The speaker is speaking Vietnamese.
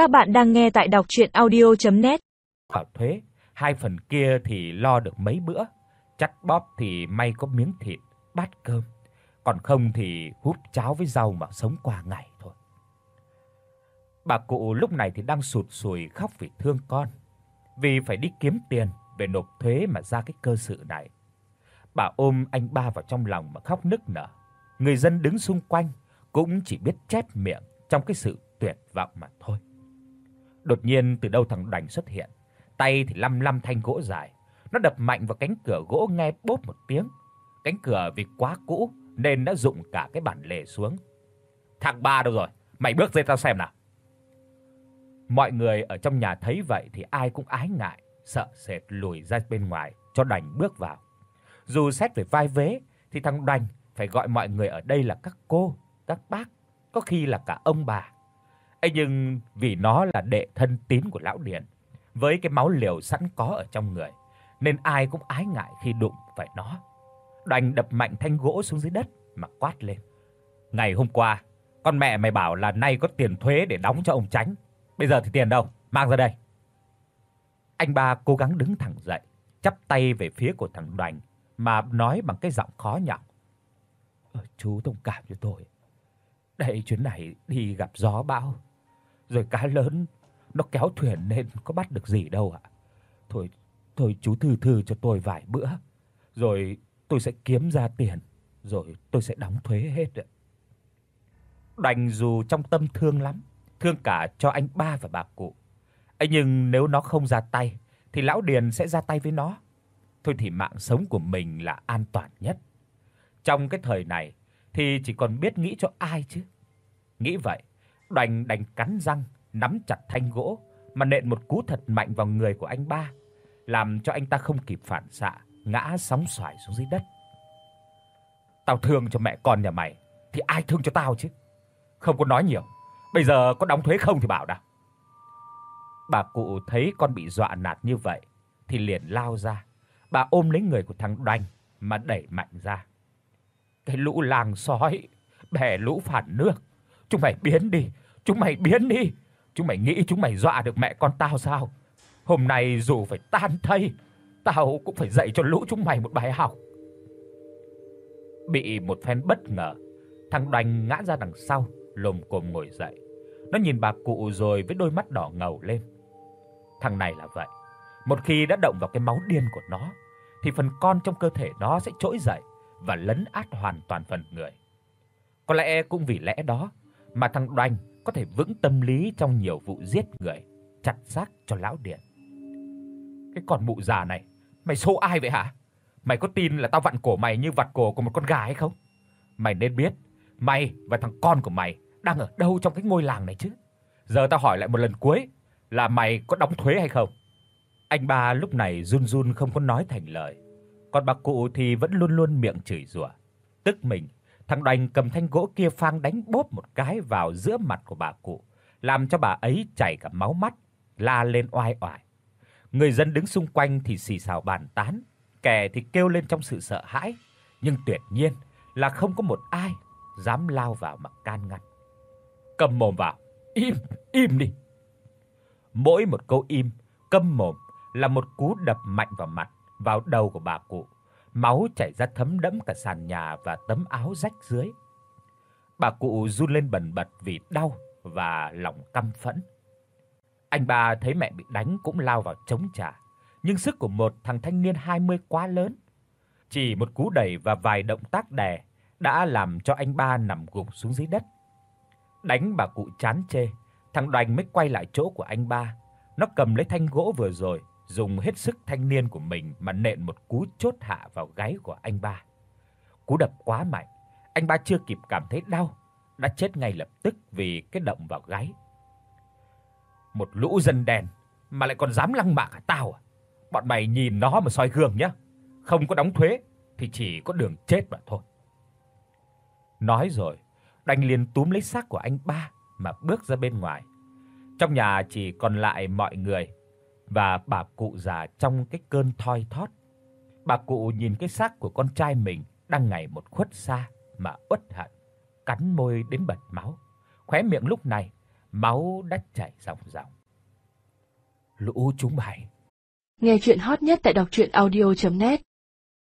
Các bạn đang nghe tại đọc docchuyenaudio.net. Bảo thuế, hai phần kia thì lo được mấy bữa, chắt bóp thì may có miếng thịt, bát cơm, còn không thì húp cháo với rau mà sống qua ngày thôi. Bà cụ lúc này thì đang sụt sùi khóc vì thương con, vì phải đi kiếm tiền về nộp thuế mà ra cái cơ sự này. Bà ôm anh ba vào trong lòng mà khóc nức nở. Người dân đứng xung quanh cũng chỉ biết chép miệng trong cái sự tuyệt vọng mà thôi. Đột nhiên từ đâu thằng Đành xuất hiện, tay thì lăm lăm thanh gỗ dài, nó đập mạnh vào cánh cửa gỗ nghe bốp một tiếng. Cánh cửa vì quá cũ nên đã rụng cả cái bản lề xuống. "Thằng ba đâu rồi? Mày bước ra tao xem nào." Mọi người ở trong nhà thấy vậy thì ai cũng ái ngại, sợ sệt lùi ra bên ngoài cho Đành bước vào. Dù xét về vai vế thì thằng Đành phải gọi mọi người ở đây là các cô, các bác, có khi là cả ông bà. Ấy nhưng vì nó là đệ thân tín của lão Điền, với cái máu liều sẵn có ở trong người, nên ai cũng ái ngại khi đụng phải nó. Đành đập mạnh thanh gỗ xuống dưới đất mà quát lên. Ngày hôm qua, con mẹ mày bảo là nay có tiền thuế để đóng cho ông Tránh. Bây giờ thì tiền đâu? Mang ra đây. Anh ba cố gắng đứng thẳng dậy, chắp tay về phía của thằng Đoành mà nói bằng cái giọng khó nhọc. Ờ, chú thông cảm cho tôi. Đây chuyến này đi gặp gió bão, rồi cá lớn nó kéo thuyền nên có bắt được gì đâu ạ. Thôi thôi chú thư thư cho tôi vài bữa, rồi tôi sẽ kiếm ra tiền, rồi tôi sẽ đóng thuế hết ạ." Đành dù trong tâm thương lắm, thương cả cho anh ba và bà cụ. Ấy nhưng nếu nó không ra tay thì lão Điền sẽ ra tay với nó. Thôi thì mạng sống của mình là an toàn nhất. Trong cái thời này thì chỉ còn biết nghĩ cho ai chứ. Nghĩ vậy, Đoành đành cắn răng, nắm chặt thanh gỗ mà nện một cú thật mạnh vào người của anh ba, làm cho anh ta không kịp phản xạ, ngã sóng xoài xuống dưới đất. Tao thương cho mẹ con nhà mày thì ai thương cho tao chứ. Không có nói nhiều. Bây giờ có đóng thuế không thì bảo đã. Bà cụ thấy con bị dọa nạt như vậy thì liền lao ra. Bà ôm lấy người của thằng Đoành mà đẩy mạnh ra. Cái lũ làng sói, bè lũ phản nước, chúng mày biến đi, chúng mày biến đi. Chúng mày nghĩ chúng mày dọa được mẹ con tao sao? Hôm nay dù phải tan thây, tao cũng phải dạy cho lũ chúng mày một bài học. Bị một phen bất ngờ, thằng Đoành ngã ra đằng sau, lồm cồm ngồi dậy. Nó nhìn bà cụ rồi với đôi mắt đỏ ngầu lên. Thằng này là vậy, một khi đã động vào cái máu điên của nó thì phần con trong cơ thể nó sẽ trỗi dậy và lấn át hoàn toàn phần người. Có lẽ cũng vì lẽ đó mà thằng Đoành có thể vững tâm lý trong nhiều vụ giết người, chặt xác cho lão điện. Cái con mụ già này, mày xô ai vậy hả? Mày có tin là tao vặn cổ mày như vặn cổ của một con gà hay không? Mày nên biết, mày và thằng con của mày đang ở đâu trong cái ngôi làng này chứ? Giờ tao hỏi lại một lần cuối, là mày có đóng thuế hay không? Anh ba lúc này run run không có nói thành lời. Còn bà cụ thì vẫn luôn luôn miệng chửi rủa. Tức mình, thằng Đoành cầm thanh gỗ kia phang đánh bóp một cái vào giữa mặt của bà cụ, làm cho bà ấy chảy cả máu mắt, la lên oai oải. Người dân đứng xung quanh thì xì xào bàn tán, kẻ thì kêu lên trong sự sợ hãi, nhưng tuyệt nhiên là không có một ai dám lao vào mà can ngăn. Cầm mồm vào, im, im đi. Mỗi một câu im, câm mồm là một cú đập mạnh vào mặt, vào đầu của bà cụ. Máu chảy ra thấm đẫm cả sàn nhà và tấm áo rách dưới. Bà cụ run lên bần bật vì đau và lòng căm phẫn. Anh ba thấy mẹ bị đánh cũng lao vào chống trả, nhưng sức của một thằng thanh niên 20 quá lớn. Chỉ một cú đẩy và vài động tác đè đã làm cho anh ba nằm gục xuống dưới đất. Đánh bà cụ chán chê, thằng Đoành mới quay lại chỗ của anh ba. Nó cầm lấy thanh gỗ vừa rồi, dùng hết sức thanh niên của mình mà nện một cú chốt hạ vào gáy của anh ba. Cú đập quá mạnh, anh ba chưa kịp cảm thấy đau, đã chết ngay lập tức vì cái động vào gáy. Một lũ dân đen mà lại còn dám lăng mạ cả tao à? Bọn mày nhìn nó mà soi gương nhá. Không có đóng thuế thì chỉ có đường chết mà thôi. Nói rồi, Đành liền túm lấy xác của anh ba mà bước ra bên ngoài. Trong nhà chỉ còn lại mọi người và bà cụ già trong cái cơn thoi thót. Bà cụ nhìn cái xác của con trai mình đang ngày một khuất xa mà uất hận, cắn môi đến bật máu. Khóe miệng lúc này máu đã chảy ròng ròng. Lũ chúng mày. Nghe chuyện hot nhất tại đọc audio net